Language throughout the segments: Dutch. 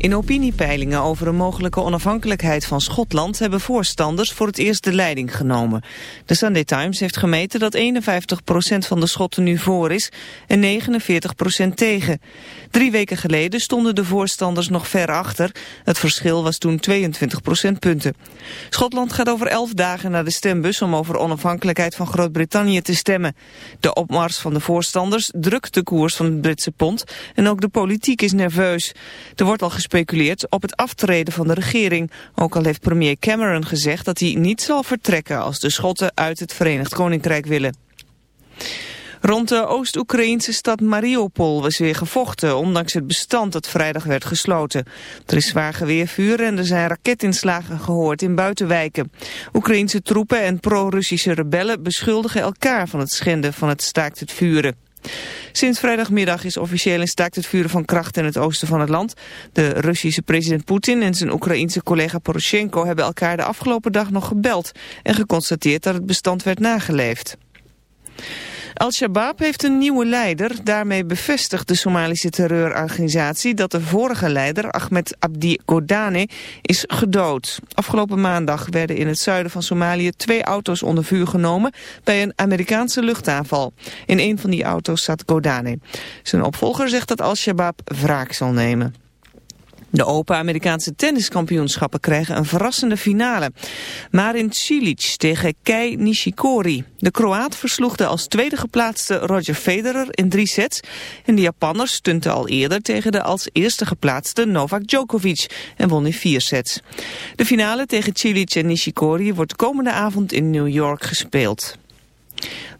In opiniepeilingen over een mogelijke onafhankelijkheid van Schotland hebben voorstanders voor het eerst de leiding genomen. De Sunday Times heeft gemeten dat 51% van de Schotten nu voor is en 49% tegen. Drie weken geleden stonden de voorstanders nog ver achter. Het verschil was toen 22 procentpunten. Schotland gaat over elf dagen naar de stembus om over onafhankelijkheid van Groot-Brittannië te stemmen. De opmars van de voorstanders drukt de koers van het Britse pond en ook de politiek is nerveus. Er wordt al gesproken gespeculeerd op het aftreden van de regering. Ook al heeft premier Cameron gezegd dat hij niet zal vertrekken als de Schotten uit het Verenigd Koninkrijk willen. Rond de Oost-Oekraïnse stad Mariupol was weer gevochten, ondanks het bestand dat vrijdag werd gesloten. Er is zwaar geweervuur en er zijn raketinslagen gehoord in buitenwijken. Oekraïnse troepen en pro-Russische rebellen beschuldigen elkaar van het schenden van het staakt het vuren. Sinds vrijdagmiddag is officieel een staakt het vuren van kracht in het oosten van het land. De Russische president Poetin en zijn Oekraïense collega Poroshenko hebben elkaar de afgelopen dag nog gebeld en geconstateerd dat het bestand werd nageleefd. Al-Shabaab heeft een nieuwe leider. Daarmee bevestigt de Somalische terreurorganisatie dat de vorige leider, Ahmed Abdi Godane, is gedood. Afgelopen maandag werden in het zuiden van Somalië twee auto's onder vuur genomen bij een Amerikaanse luchtaanval. In een van die auto's zat Godane. Zijn opvolger zegt dat Al-Shabaab wraak zal nemen. De Open Amerikaanse tenniskampioenschappen krijgen een verrassende finale. Marin Cilic tegen Kei Nishikori. De Kroaat versloeg de als tweede geplaatste Roger Federer in drie sets. En de Japanner stunte al eerder tegen de als eerste geplaatste Novak Djokovic en won in vier sets. De finale tegen Cilic en Nishikori wordt komende avond in New York gespeeld.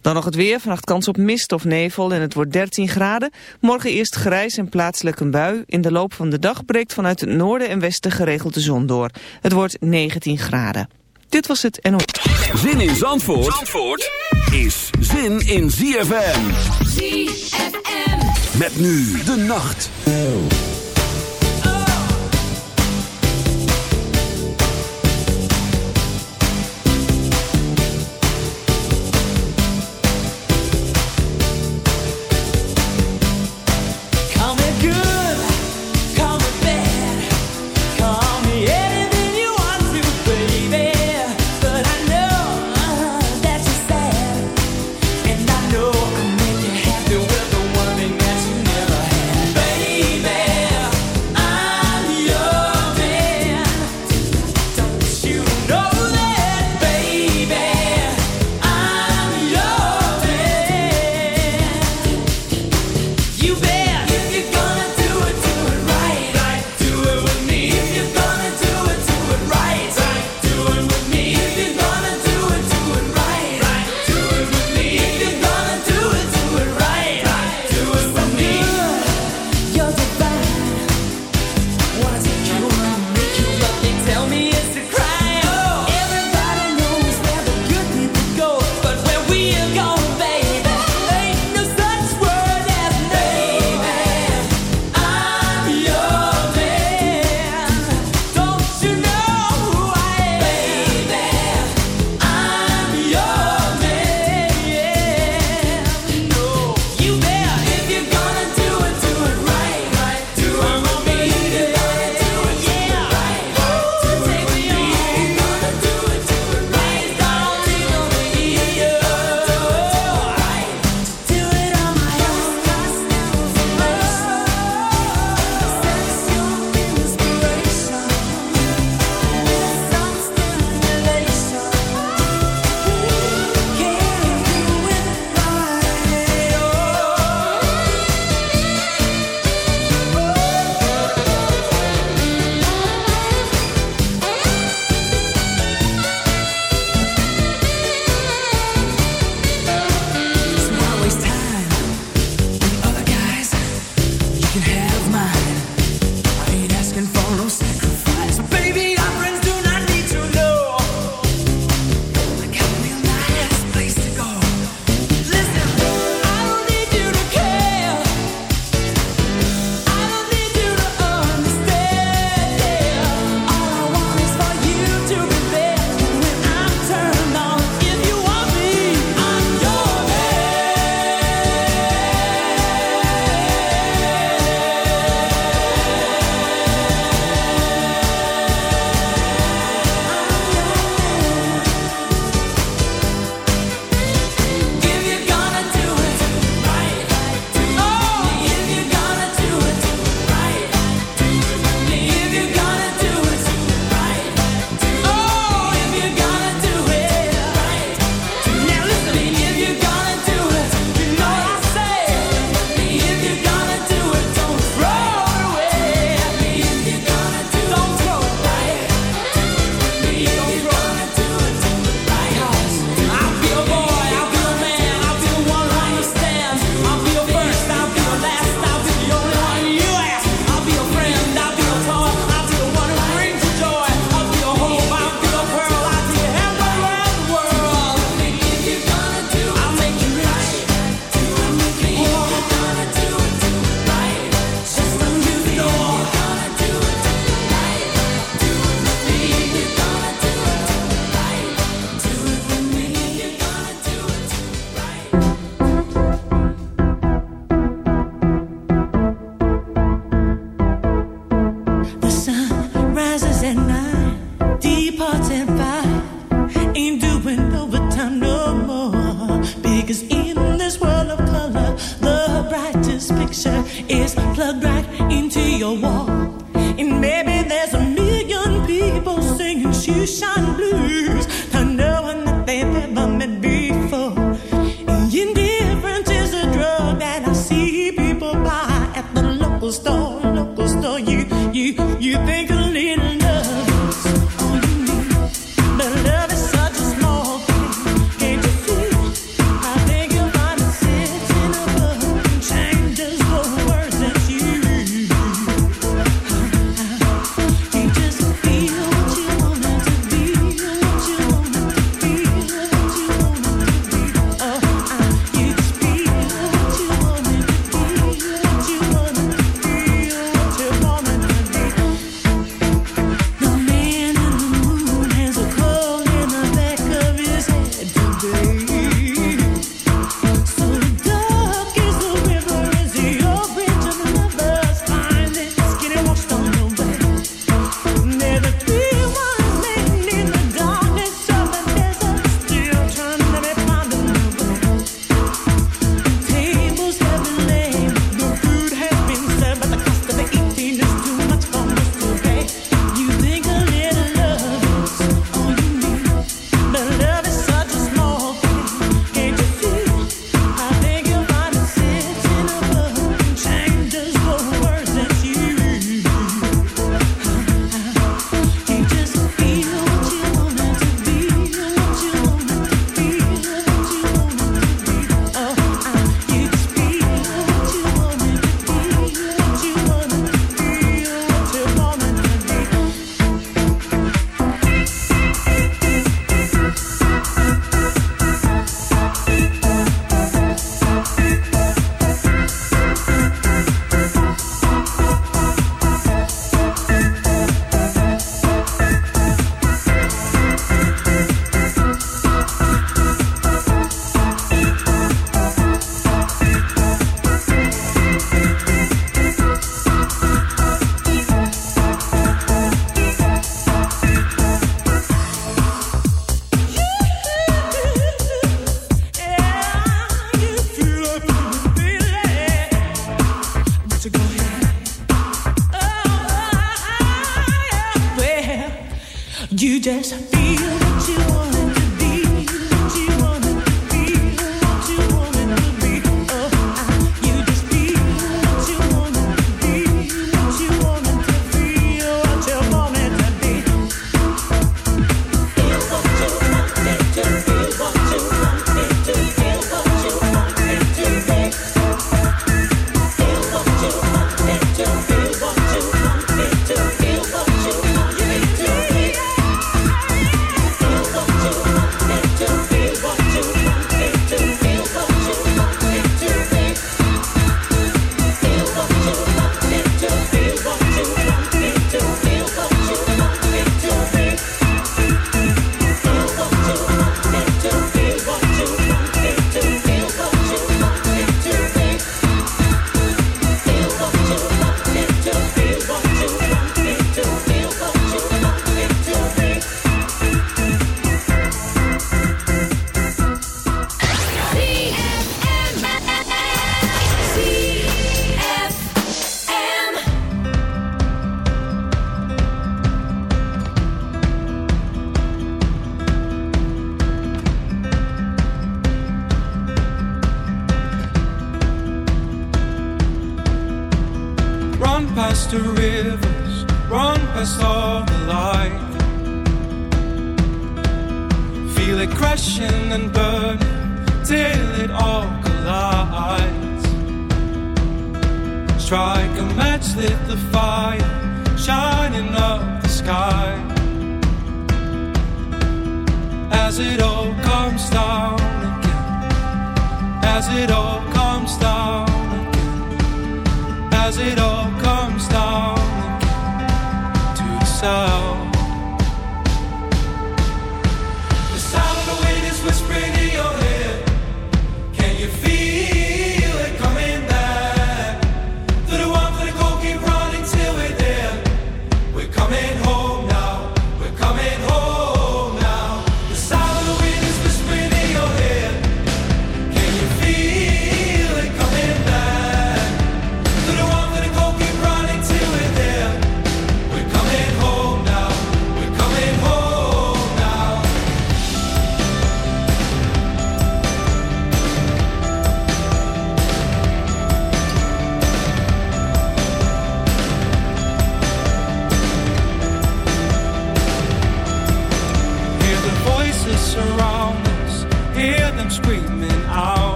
Dan nog het weer, vannacht kans op mist of nevel en het wordt 13 graden. Morgen eerst grijs en plaatselijk een bui. In de loop van de dag breekt vanuit het noorden en westen geregeld de zon door. Het wordt 19 graden. Dit was het en... Zin in Zandvoort, Zandvoort is zin in ZFM. ZFM. Met nu de nacht.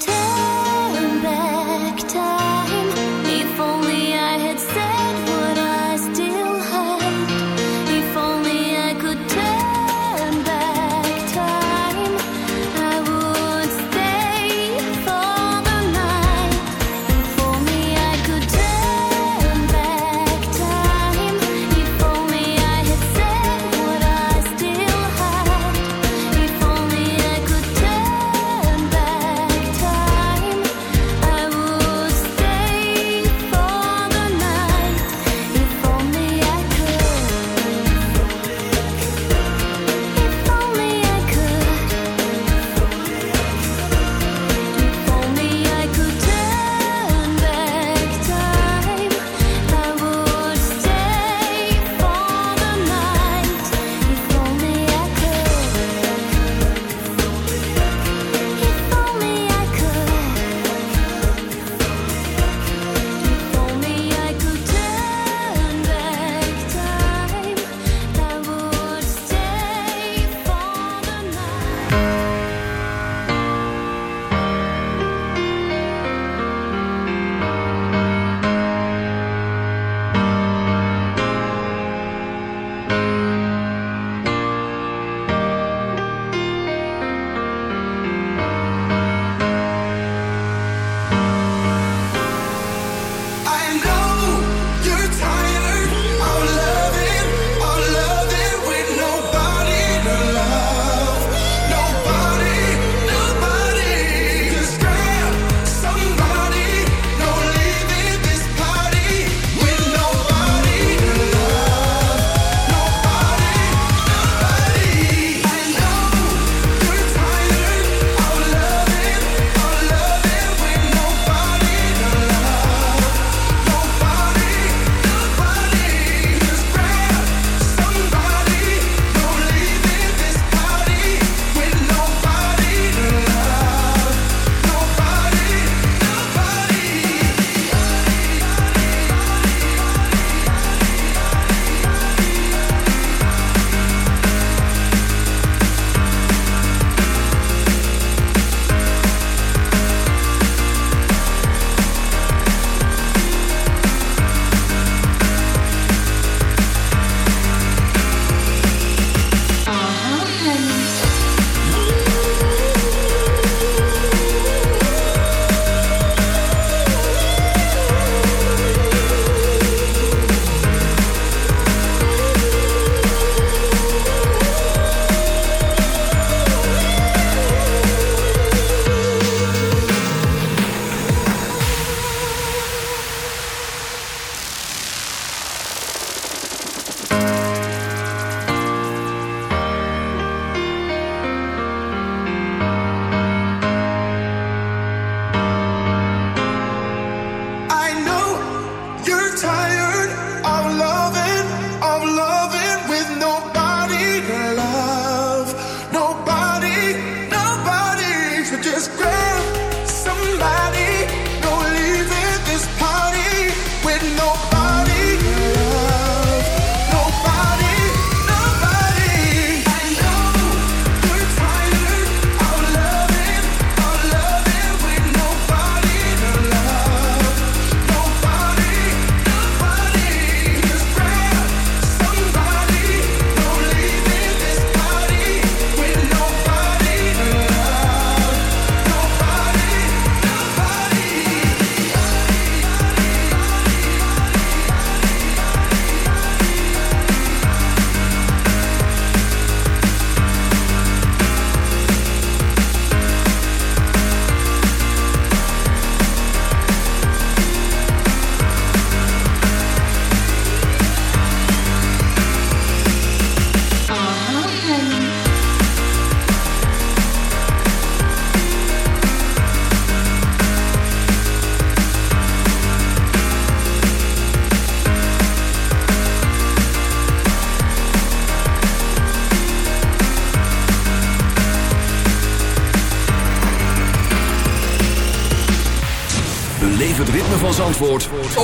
tell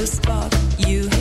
the spot you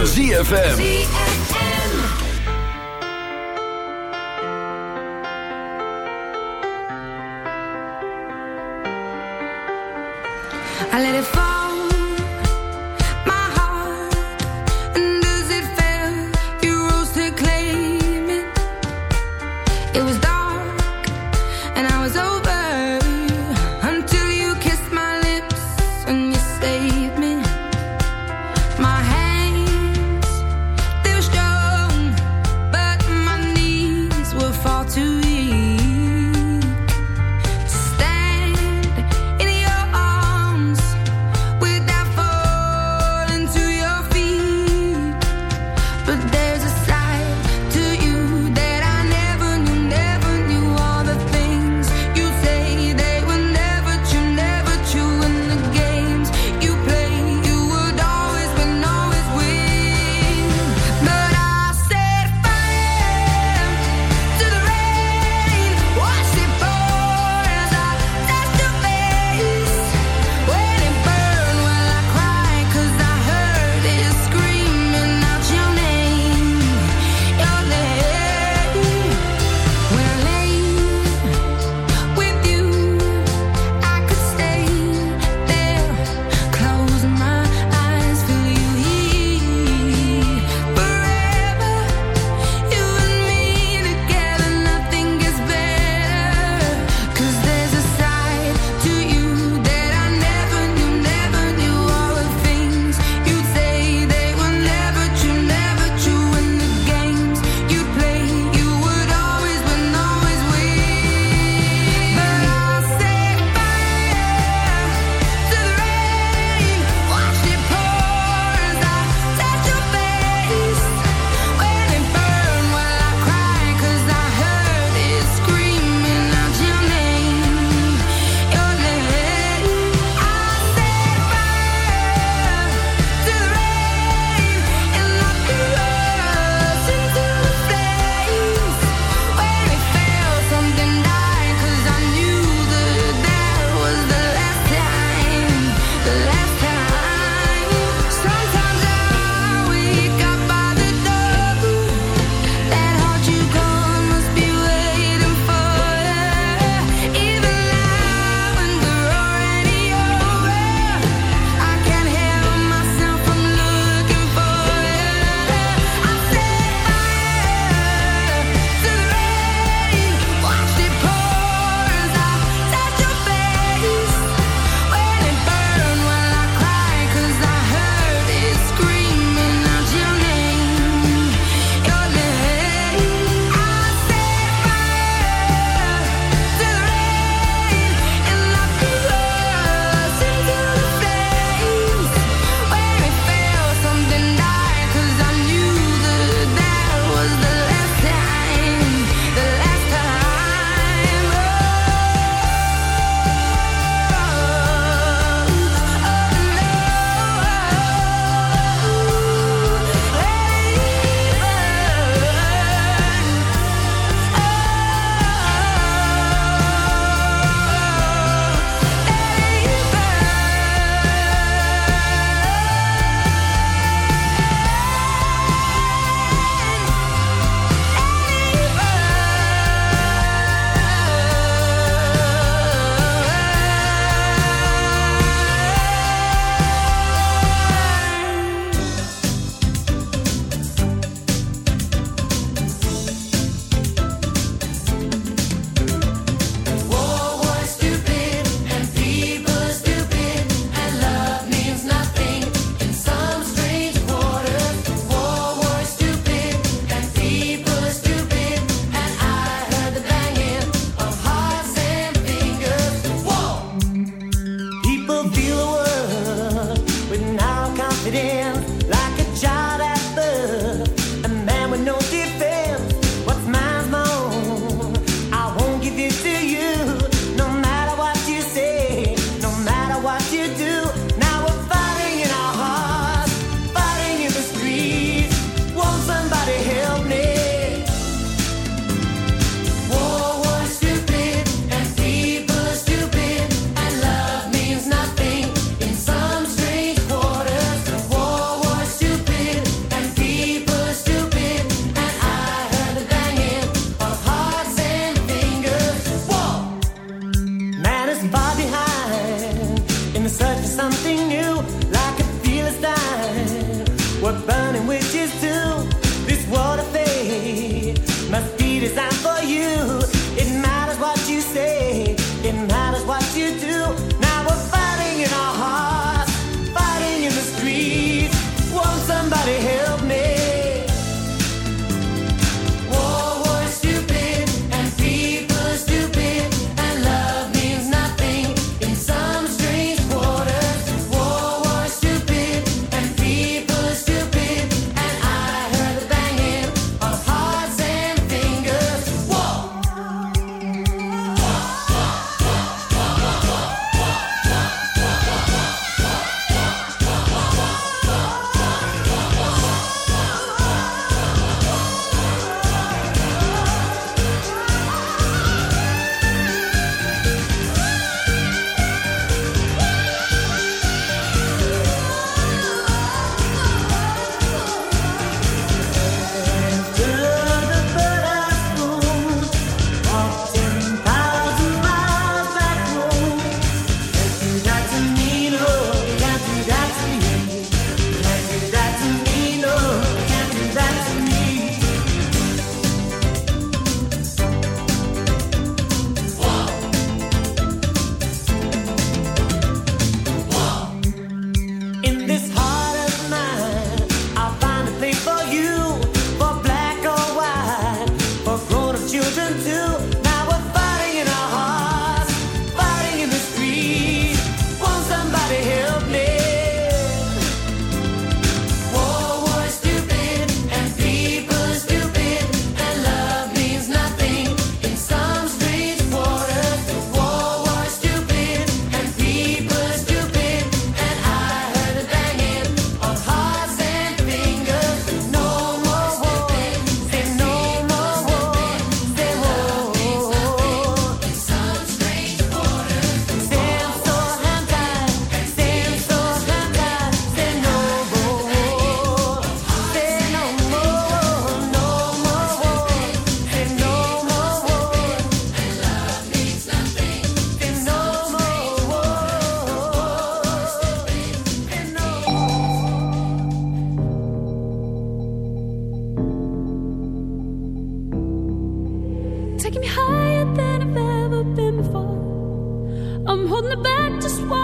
van ZFM.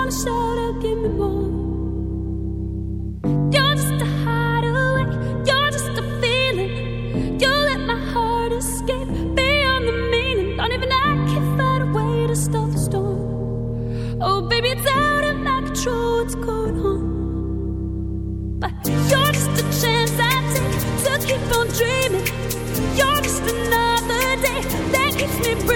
You're just a you're just a feeling. You let my heart escape beyond the meaning. Not even I can find a way to stop the storm. Oh, baby, it's out of my control, what's going on? But you're just a chance I take to keep on dreaming. You're just another day that keeps me breathing.